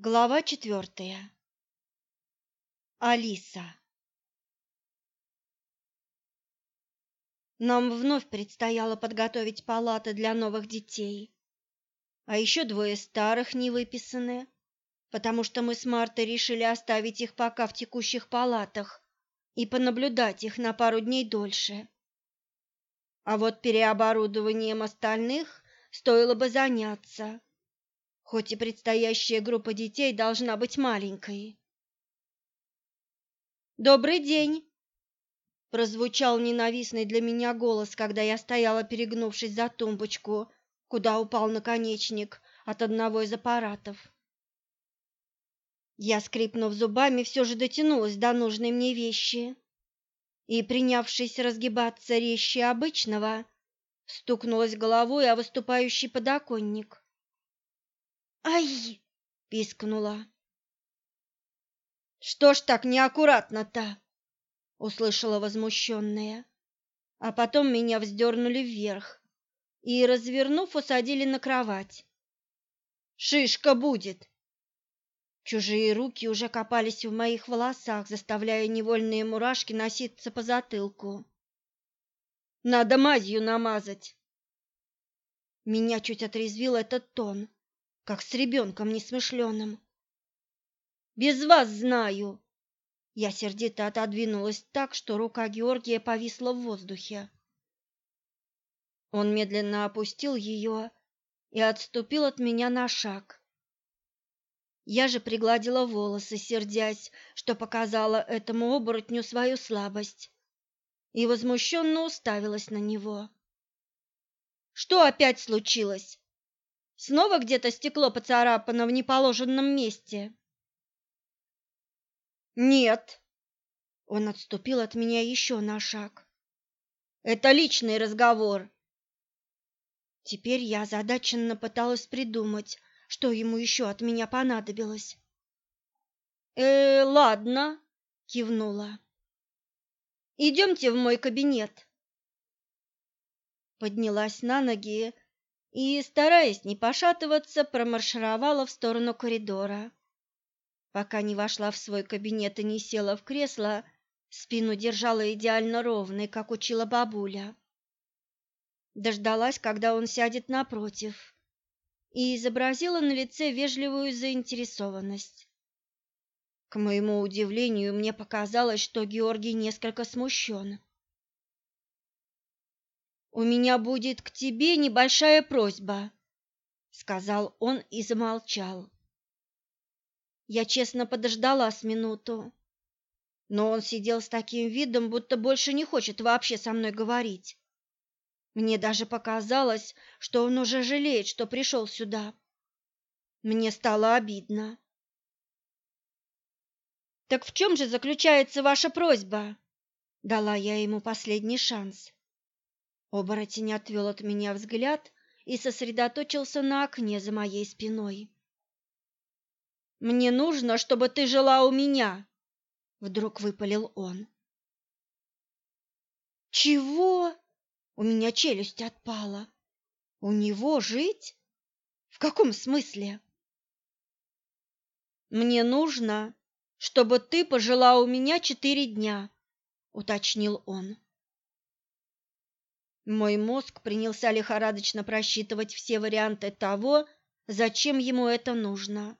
Глава четвертая. Алиса. Нам вновь предстояло подготовить палаты для новых детей. А еще двое старых не выписаны, потому что мы с Мартой решили оставить их пока в текущих палатах и понаблюдать их на пару дней дольше. А вот переоборудованием остальных стоило бы заняться хоть и предстоящая группа детей должна быть маленькой. «Добрый день!» – прозвучал ненавистный для меня голос, когда я стояла, перегнувшись за тумбочку, куда упал наконечник от одного из аппаратов. Я, скрипнув зубами, все же дотянулась до нужной мне вещи и, принявшись разгибаться резче обычного, стукнулась головой о выступающий подоконник. «Ай!» — пискнула. «Что ж так неаккуратно-то?» — услышала возмущенная. А потом меня вздернули вверх и, развернув, усадили на кровать. «Шишка будет!» Чужие руки уже копались в моих волосах, заставляя невольные мурашки носиться по затылку. «Надо мазью намазать!» Меня чуть отрезвил этот тон как с ребенком несмышленым. «Без вас знаю!» Я сердито отодвинулась так, что рука Георгия повисла в воздухе. Он медленно опустил ее и отступил от меня на шаг. Я же пригладила волосы, сердясь, что показала этому оборотню свою слабость, и возмущенно уставилась на него. «Что опять случилось?» Снова где-то стекло поцарапано в неположенном месте. Нет. Он отступил от меня еще на шаг. Это личный разговор. Теперь я озадаченно пыталась придумать, что ему еще от меня понадобилось. Э, ладно, кивнула. Идемте в мой кабинет. Поднялась на ноги и, стараясь не пошатываться, промаршировала в сторону коридора. Пока не вошла в свой кабинет и не села в кресло, спину держала идеально ровной, как учила бабуля. Дождалась, когда он сядет напротив, и изобразила на лице вежливую заинтересованность. К моему удивлению, мне показалось, что Георгий несколько смущен. У меня будет к тебе небольшая просьба, сказал он и замолчал. Я честно подождала с минуту, но он сидел с таким видом, будто больше не хочет вообще со мной говорить. Мне даже показалось, что он уже жалеет, что пришел сюда. Мне стало обидно. Так в чем же заключается ваша просьба? Дала я ему последний шанс. Оборотень отвел от меня взгляд и сосредоточился на окне за моей спиной. «Мне нужно, чтобы ты жила у меня!» — вдруг выпалил он. «Чего?» — у меня челюсть отпала. «У него жить? В каком смысле?» «Мне нужно, чтобы ты пожила у меня четыре дня», — уточнил он. Мой мозг принялся лихорадочно просчитывать все варианты того, зачем ему это нужно.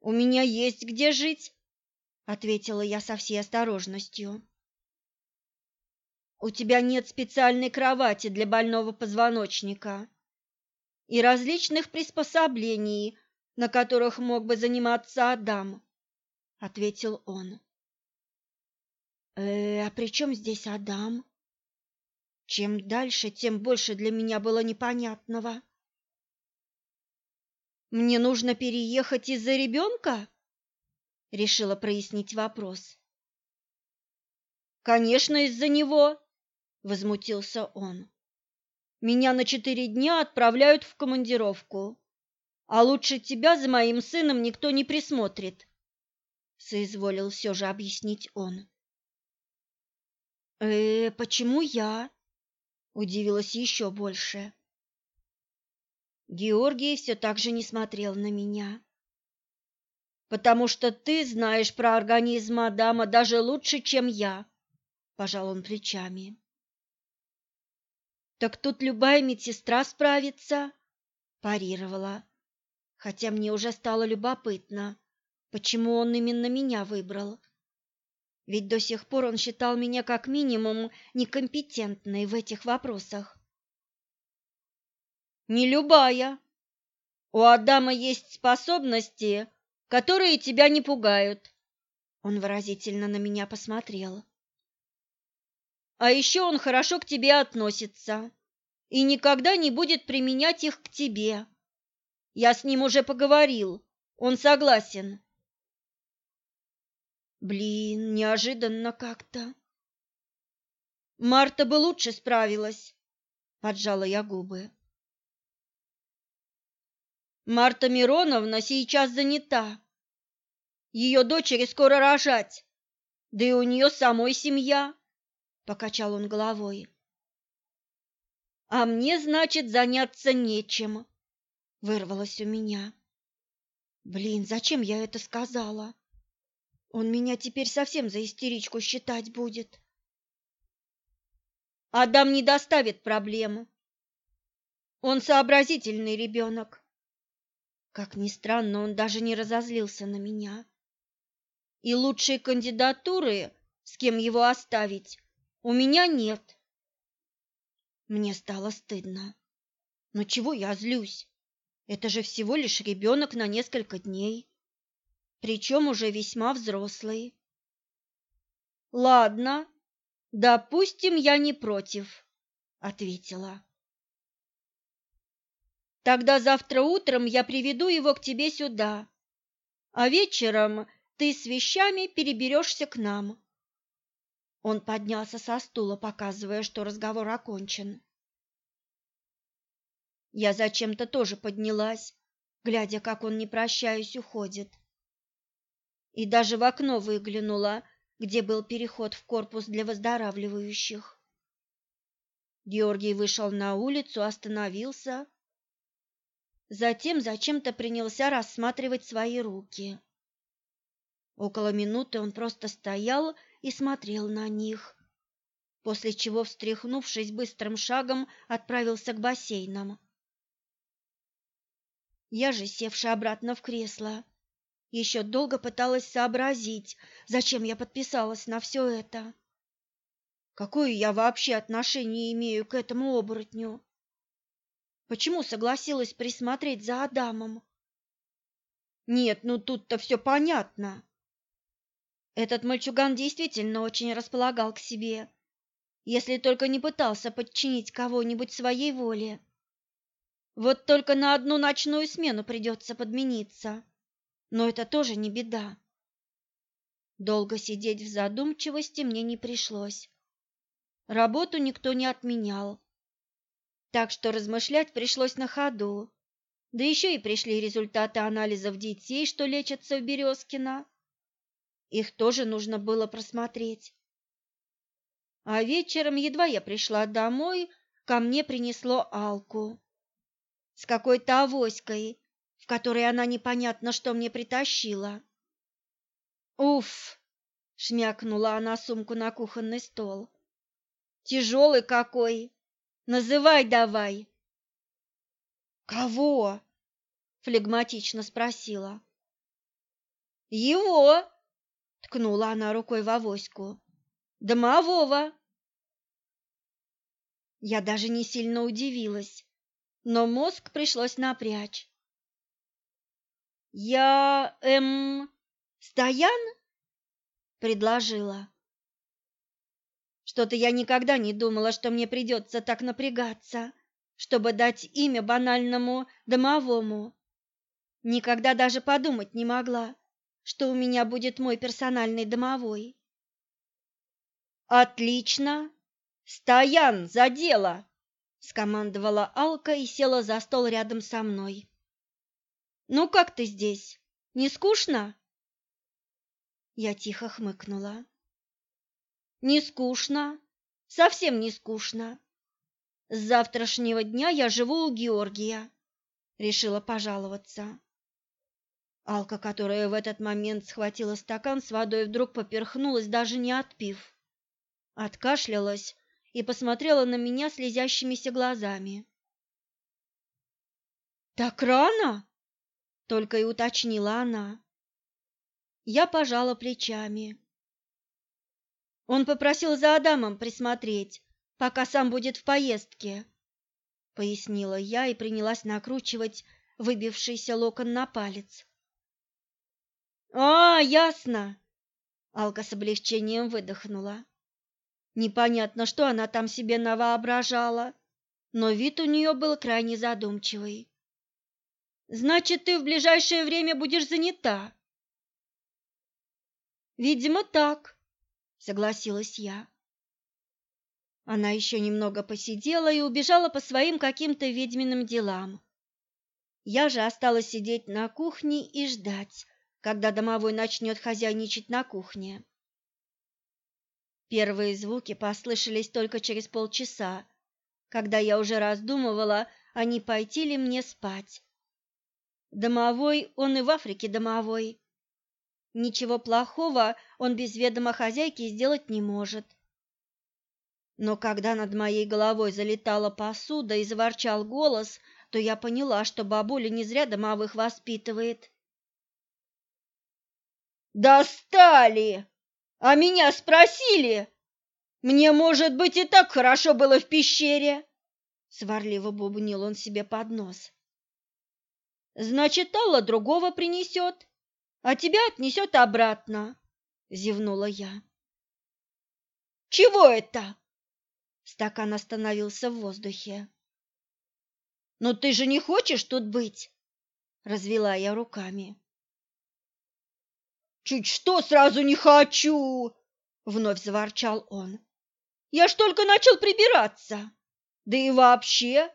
«У меня есть где жить», — ответила я со всей осторожностью. «У тебя нет специальной кровати для больного позвоночника и различных приспособлений, на которых мог бы заниматься Адам», — ответил он. «Э, а при чем здесь Адам?» Чем дальше, тем больше для меня было непонятного. Мне нужно переехать из-за ребенка? Решила прояснить вопрос. Конечно, из-за него, возмутился он. Меня на четыре дня отправляют в командировку, а лучше тебя за моим сыном никто не присмотрит, соизволил все же объяснить он. Э, почему я? Удивилась еще больше. Георгий все так же не смотрел на меня. «Потому что ты знаешь про организм Адама даже лучше, чем я», – пожал он плечами. «Так тут любая медсестра справится», – парировала, хотя мне уже стало любопытно, почему он именно меня выбрал. Ведь до сих пор он считал меня как минимум некомпетентной в этих вопросах. Не любая. У Адама есть способности, которые тебя не пугают. Он выразительно на меня посмотрел. А еще он хорошо к тебе относится и никогда не будет применять их к тебе. Я с ним уже поговорил. Он согласен. Блин, неожиданно как-то. Марта бы лучше справилась, поджала я губы. Марта Мироновна сейчас занята. Ее дочери скоро рожать, да и у нее самой семья, покачал он головой. А мне, значит, заняться нечем, вырвалось у меня. Блин, зачем я это сказала? Он меня теперь совсем за истеричку считать будет. Адам не доставит проблемы. Он сообразительный ребенок. Как ни странно, он даже не разозлился на меня. И лучшей кандидатуры, с кем его оставить, у меня нет. Мне стало стыдно. Но чего я злюсь? Это же всего лишь ребенок на несколько дней, причем уже весьма взрослый. Ладно, допустим, я не против, ответила. Тогда завтра утром я приведу его к тебе сюда, а вечером ты с вещами переберешься к нам. Он поднялся со стула, показывая, что разговор окончен. Я зачем-то тоже поднялась, глядя, как он, не прощаясь, уходит. И даже в окно выглянула, где был переход в корпус для выздоравливающих. Георгий вышел на улицу, остановился Затем зачем-то принялся рассматривать свои руки. Около минуты он просто стоял и смотрел на них, после чего, встряхнувшись быстрым шагом, отправился к бассейнам. Я же, севшая обратно в кресло, еще долго пыталась сообразить, зачем я подписалась на все это. Какое я вообще отношение имею к этому оборотню? Почему согласилась присмотреть за Адамом? Нет, ну тут-то все понятно. Этот мальчуган действительно очень располагал к себе, если только не пытался подчинить кого-нибудь своей воле. Вот только на одну ночную смену придется подмениться, но это тоже не беда. Долго сидеть в задумчивости мне не пришлось. Работу никто не отменял так что размышлять пришлось на ходу. Да еще и пришли результаты анализов детей, что лечатся в Березкино. Их тоже нужно было просмотреть. А вечером, едва я пришла домой, ко мне принесло Алку. С какой-то авоськой, которой она непонятно что мне притащила. «Уф!» — шмякнула она сумку на кухонный стол. «Тяжелый какой!» Называй давай. Кого? флегматично спросила. Его, ткнула она рукой в авоську. Домового. Я даже не сильно удивилась, но мозг пришлось напрячь. Я, эм, Стоян? предложила. Что-то я никогда не думала, что мне придется так напрягаться, чтобы дать имя банальному домовому. Никогда даже подумать не могла, что у меня будет мой персональный домовой. Отлично. Стоян, за дело, скомандовала Алка и села за стол рядом со мной. Ну как ты здесь? Не скучно? Я тихо хмыкнула. Не скучно, совсем не скучно. С завтрашнего дня я живу у Георгия. решила пожаловаться. Алка, которая в этот момент схватила стакан с водой, вдруг поперхнулась, даже не отпив. Откашлялась и посмотрела на меня слезящимися глазами. «Так рано?» — только и уточнила она. Я пожала плечами. Он попросил за Адамом присмотреть, пока сам будет в поездке, пояснила я и принялась накручивать выбившийся локон на палец. А, ясно. Алка с облегчением выдохнула. Непонятно, что она там себе навоображала, но вид у нее был крайне задумчивый. Значит, ты в ближайшее время будешь занята? Видимо, так, согласилась я. Она еще немного посидела и убежала по своим каким-то ведьминым делам. Я же осталась сидеть на кухне и ждать, когда домовой начнет хозяйничать на кухне. Первые звуки послышались только через полчаса, когда я уже раздумывала, а не пойти ли мне спать. Домовой, он и в Африке домовой. Ничего плохого он без ведома хозяйки сделать не может. Но когда над моей головой залетала посуда и заворчал голос, то я поняла, что бабуля не зря домовых воспитывает. Достали! А меня спросили? Мне, может быть, и так хорошо было в пещере. Сварливо бубнил он себе под нос. Значит, Алла другого принесет, а тебя отнесет обратно, зевнула я. Чего это? Стакан остановился в воздухе. Но ты же не хочешь тут быть? Развела я руками. Чуть что сразу не хочу, вновь заворчал он. Я ж только начал прибираться. Да и вообще,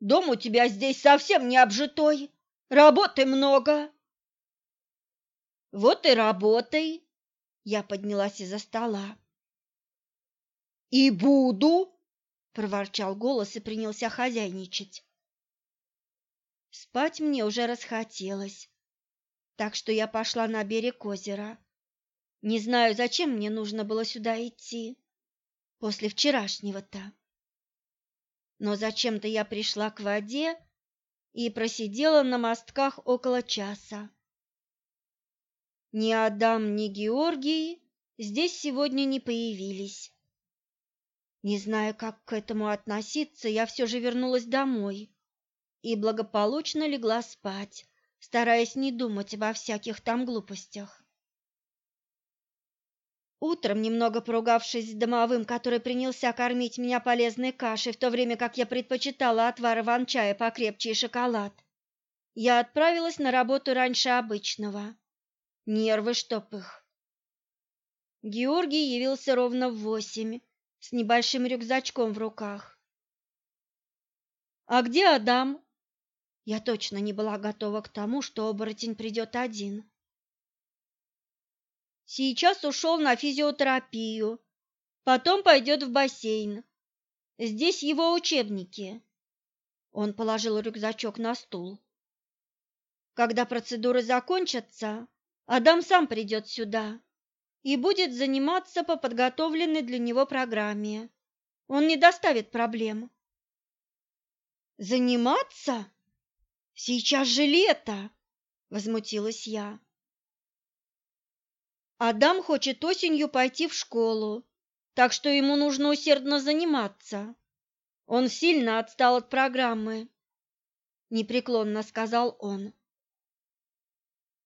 дом у тебя здесь совсем не обжитой. Работы много. Вот и работай. Я поднялась из-за стола. И буду, проворчал голос и принялся хозяйничать. Спать мне уже расхотелось так что я пошла на берег озера. Не знаю, зачем мне нужно было сюда идти после вчерашнего-то. Но зачем-то я пришла к воде и просидела на мостках около часа. Ни Адам, ни Георгий здесь сегодня не появились. Не зная, как к этому относиться, я все же вернулась домой и благополучно легла спать стараясь не думать обо всяких там глупостях. Утром, немного поругавшись с домовым, который принялся кормить меня полезной кашей, в то время как я предпочитала отвар иван-чая покрепче и шоколад, я отправилась на работу раньше обычного. Нервы чтоб их. Георгий явился ровно в восемь, с небольшим рюкзачком в руках. «А где Адам?» Я точно не была готова к тому, что оборотень придет один. Сейчас ушел на физиотерапию, потом пойдет в бассейн. Здесь его учебники. Он положил рюкзачок на стул. Когда процедуры закончатся, Адам сам придет сюда и будет заниматься по подготовленной для него программе. Он не доставит проблем. Заниматься? Сейчас же лето, возмутилась я. Адам хочет осенью пойти в школу, так что ему нужно усердно заниматься. Он сильно отстал от программы, непреклонно сказал он.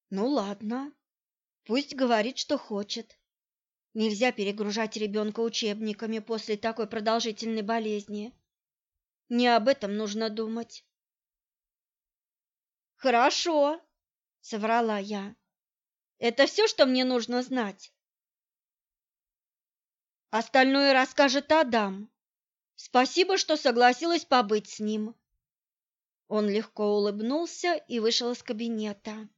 Ну ладно, пусть говорит, что хочет. Нельзя перегружать ребенка учебниками после такой продолжительной болезни. Не об этом нужно думать. Хорошо, соврала я. Это все, что мне нужно знать. Остальное расскажет Адам. Спасибо, что согласилась побыть с ним. Он легко улыбнулся и вышел из кабинета.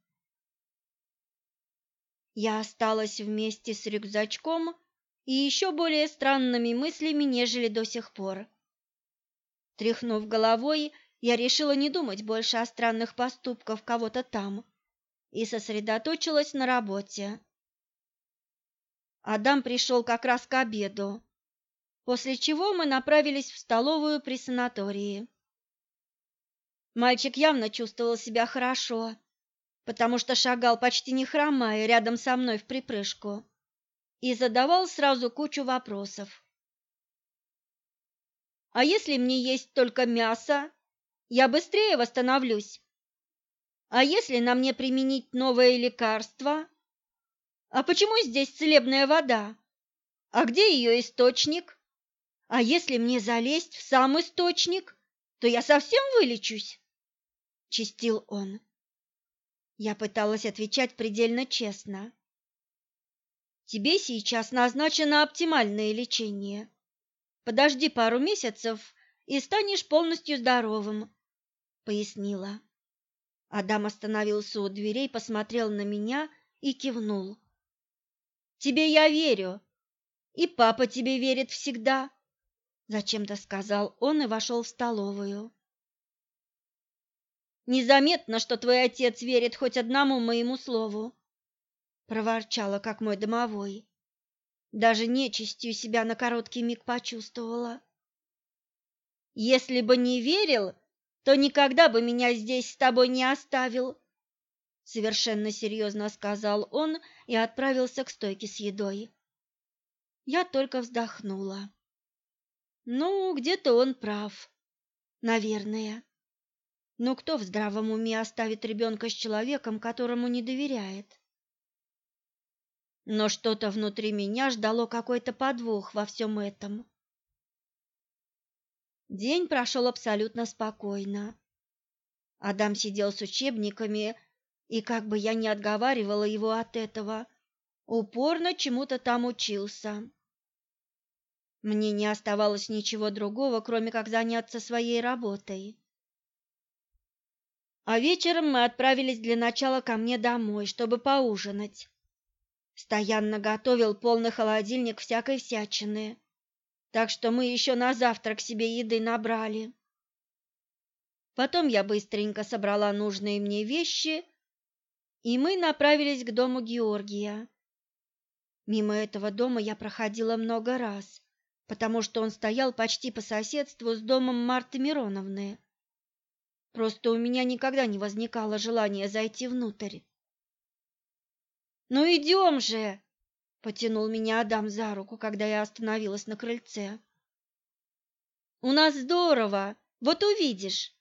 Я осталась вместе с рюкзачком и еще более странными мыслями, нежели до сих пор. Тряхнув головой, я решила не думать больше о странных поступках кого-то там и сосредоточилась на работе. Адам пришел как раз к обеду, после чего мы направились в столовую при санатории. Мальчик явно чувствовал себя хорошо, потому что шагал почти не хромая рядом со мной в припрыжку и задавал сразу кучу вопросов. «А если мне есть только мясо, я быстрее восстановлюсь? А если на мне применить новое лекарство?» А почему здесь целебная вода? А где ее источник? А если мне залезть в сам источник, то я совсем вылечусь? Чистил он. Я пыталась отвечать предельно честно. Тебе сейчас назначено оптимальное лечение. Подожди пару месяцев и станешь полностью здоровым, пояснила. Адам остановился у дверей, посмотрел на меня и кивнул. Тебе я верю. И папа тебе верит всегда, зачем-то сказал он и вошел в столовую. Незаметно, что твой отец верит хоть одному моему слову, проворчала, как мой домовой. Даже нечистью себя на короткий миг почувствовала. Если бы не верил, то никогда бы меня здесь с тобой не оставил, совершенно серьезно сказал он и отправился к стойке с едой. Я только вздохнула. Ну, где-то он прав. Наверное. Но кто в здравом уме оставит ребенка с человеком, которому не доверяет? Но что-то внутри меня ждало какой-то подвох во всем этом. День прошел абсолютно спокойно. Адам сидел с учебниками и как бы я ни отговаривала его от этого, упорно чему-то там учился. Мне не оставалось ничего другого, кроме как заняться своей работой. А вечером мы отправились для начала ко мне домой, чтобы поужинать. Стоянно готовил полный холодильник всякой всячины, так что мы еще на завтрак себе еды набрали. Потом я быстренько собрала нужные мне вещи и мы направились к дому Георгия. Мимо этого дома я проходила много раз, потому что он стоял почти по соседству с домом Марты Мироновны. Просто у меня никогда не возникало желания зайти внутрь. «Ну идем же!» — потянул меня Адам за руку, когда я остановилась на крыльце. «У нас здорово, вот увидишь!»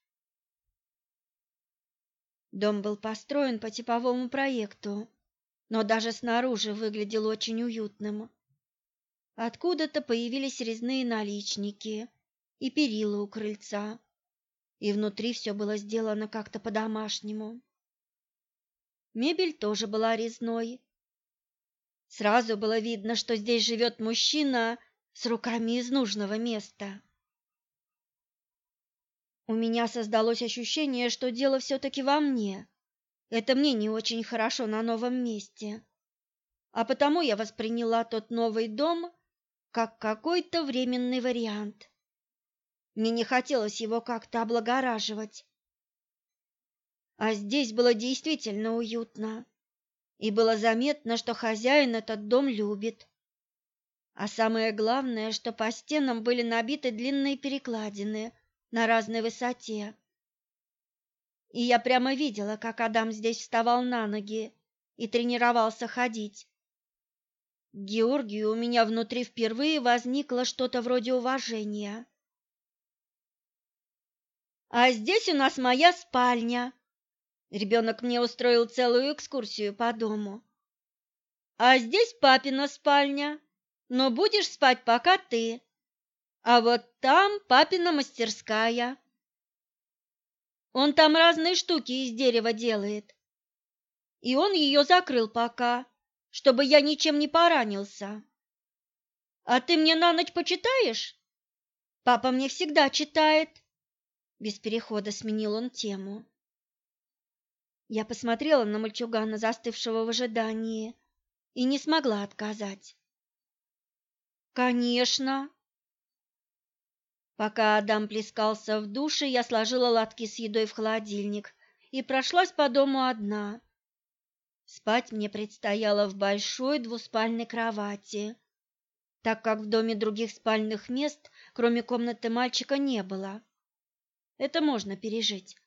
Дом был построен по типовому проекту, но даже снаружи выглядел очень уютным. Откуда-то появились резные наличники и перила у крыльца, и внутри все было сделано как-то по-домашнему. Мебель тоже была резной. Сразу было видно, что здесь живет мужчина с руками из нужного места. У меня создалось ощущение, что дело все-таки во мне. Это мне не очень хорошо на новом месте. А потому я восприняла тот новый дом как какой-то временный вариант. Мне не хотелось его как-то облагораживать. А здесь было действительно уютно, и было заметно, что хозяин этот дом любит. А самое главное, что по стенам были набиты длинные перекладины – на разной высоте. И я прямо видела, как Адам здесь вставал на ноги и тренировался ходить. Георгию у меня внутри впервые возникло что-то вроде уважения. А здесь у нас моя спальня. Ребенок мне устроил целую экскурсию по дому. А здесь папина спальня, но будешь спать пока ты. А вот там папина мастерская. Он там разные штуки из дерева делает. И он ее закрыл пока, чтобы я ничем не поранился. А ты мне на ночь почитаешь? Папа мне всегда читает. Без перехода сменил он тему. Я посмотрела на мальчугана, застывшего в ожидании, и не смогла отказать. Конечно, Пока Адам плескался в душе, я сложила лотки с едой в холодильник и прошлась по дому одна. Спать мне предстояло в большой двуспальной кровати, так как в доме других спальных мест, кроме комнаты мальчика, не было. Это можно пережить.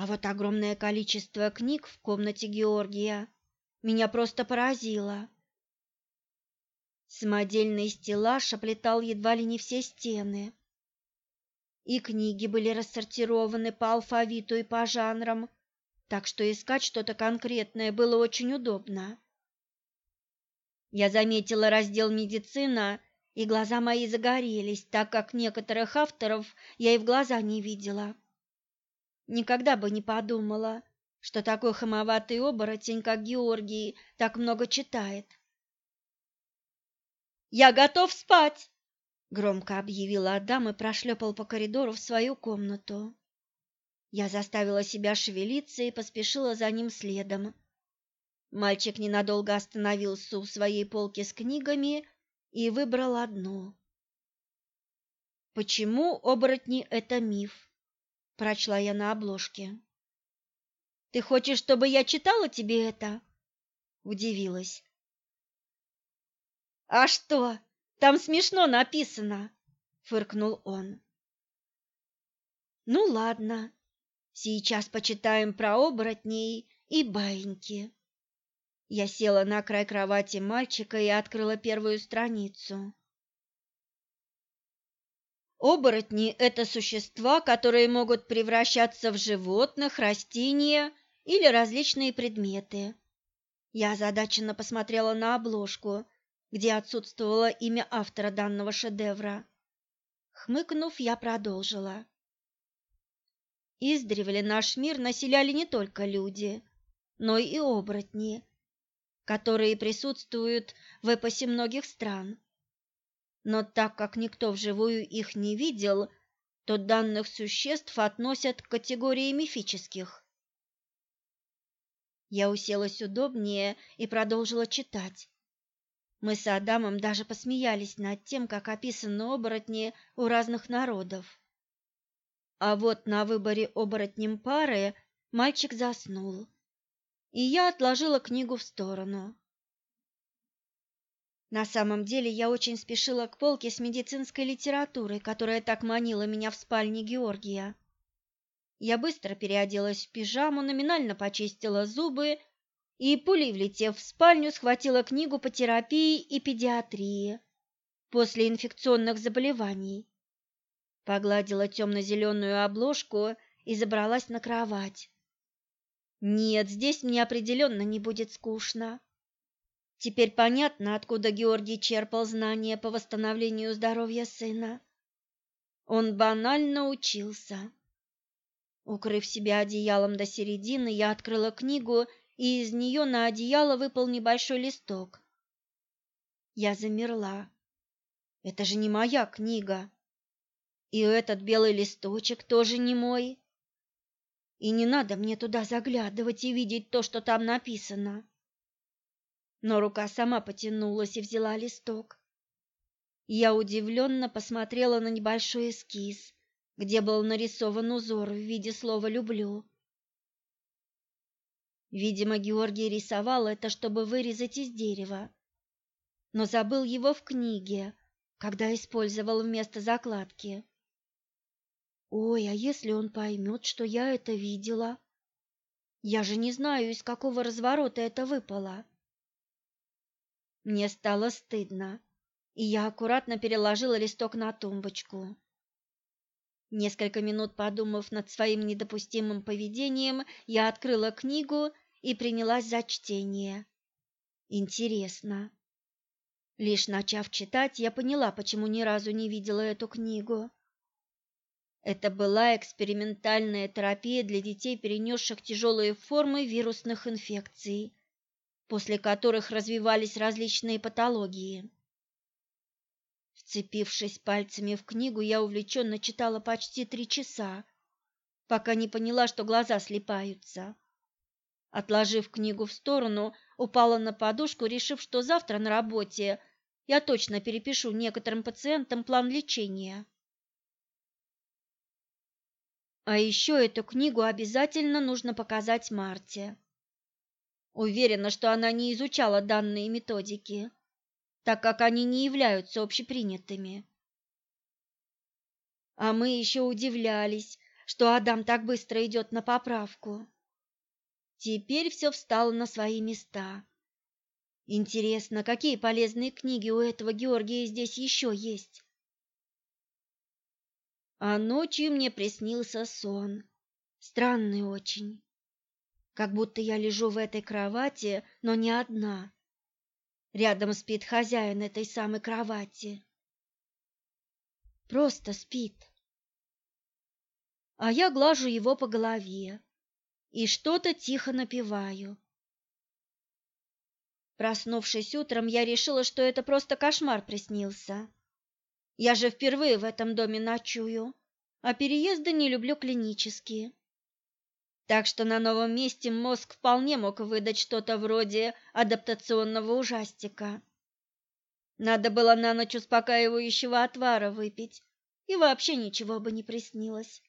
А вот огромное количество книг в комнате Георгия меня просто поразило. Самодельный стеллаж оплетал едва ли не все стены. И книги были рассортированы по алфавиту и по жанрам, так что искать что-то конкретное было очень удобно. Я заметила раздел «Медицина», и глаза мои загорелись, так как некоторых авторов я и в глаза не видела. Никогда бы не подумала, что такой хамоватый оборотень, как Георгий, так много читает. «Я готов спать!» — громко объявил Адам и прошлепал по коридору в свою комнату. Я заставила себя шевелиться и поспешила за ним следом. Мальчик ненадолго остановился у своей полки с книгами и выбрал одну. «Почему оборотни — это миф?» Прочла я на обложке. Ты хочешь, чтобы я читала тебе это? удивилась. А что? Там смешно написано, фыркнул он. Ну ладно. Сейчас почитаем про оборотней и баиньки. Я села на край кровати мальчика и открыла первую страницу. Оборотни – это существа, которые могут превращаться в животных, растения или различные предметы. Я озадаченно посмотрела на обложку, где отсутствовало имя автора данного шедевра. Хмыкнув, я продолжила. Издревле наш мир населяли не только люди, но и оборотни, которые присутствуют в эпосе многих стран. Но так как никто вживую их не видел, то данных существ относят к категории мифических. Я уселась удобнее и продолжила читать. Мы с Адамом даже посмеялись над тем, как описаны оборотни у разных народов. А вот на выборе оборотнем пары мальчик заснул, и я отложила книгу в сторону. На самом деле я очень спешила к полке с медицинской литературой, которая так манила меня в спальне Георгия. Я быстро переоделась в пижаму, номинально почистила зубы и, пулей влетев в спальню, схватила книгу по терапии и педиатрии после инфекционных заболеваний. Погладила темно-зеленую обложку и забралась на кровать. Нет, здесь мне определенно не будет скучно. Теперь понятно, откуда Георгий черпал знания по восстановлению здоровья сына. Он банально учился. Укрыв себя одеялом до середины, я открыла книгу, и из нее на одеяло выпал небольшой листок. Я замерла. Это же не моя книга. И этот белый листочек тоже не мой. И не надо мне туда заглядывать и видеть то, что там написано но рука сама потянулась и взяла листок. Я удивленно посмотрела на небольшой эскиз, где был нарисован узор в виде слова «люблю». Видимо, Георгий рисовал это, чтобы вырезать из дерева, но забыл его в книге, когда использовал вместо закладки. Ой, а если он поймет, что я это видела? Я же не знаю, из какого разворота это выпало. Мне стало стыдно, и я аккуратно переложила листок на тумбочку. Несколько минут подумав над своим недопустимым поведением, я открыла книгу и принялась за чтение. Интересно. Лишь начав читать, я поняла, почему ни разу не видела эту книгу. Это была экспериментальная терапия для детей, перенесших тяжелые формы вирусных инфекций после которых развивались различные патологии. Вцепившись пальцами в книгу, я увлеченно читала почти три часа, пока не поняла, что глаза слепаются. Отложив книгу в сторону, упала на подушку, решив, что завтра на работе я точно перепишу некоторым пациентам план лечения. А еще эту книгу обязательно нужно показать Марте. Уверена, что она не изучала данные методики, так как они не являются общепринятыми. А мы еще удивлялись, что Адам так быстро идет на поправку. Теперь все встало на свои места. Интересно, какие полезные книги у этого Георгия здесь еще есть? А ночью мне приснился сон. Странный очень. Как будто я лежу в этой кровати, но не одна. Рядом спит хозяин этой самой кровати. Просто спит. А я глажу его по голове и что-то тихо напеваю. Проснувшись утром, я решила, что это просто кошмар приснился. Я же впервые в этом доме ночую, а переезды не люблю клинические. Так что на новом месте мозг вполне мог выдать что-то вроде адаптационного ужастика. Надо было на ночь успокаивающего отвара выпить, и вообще ничего бы не приснилось.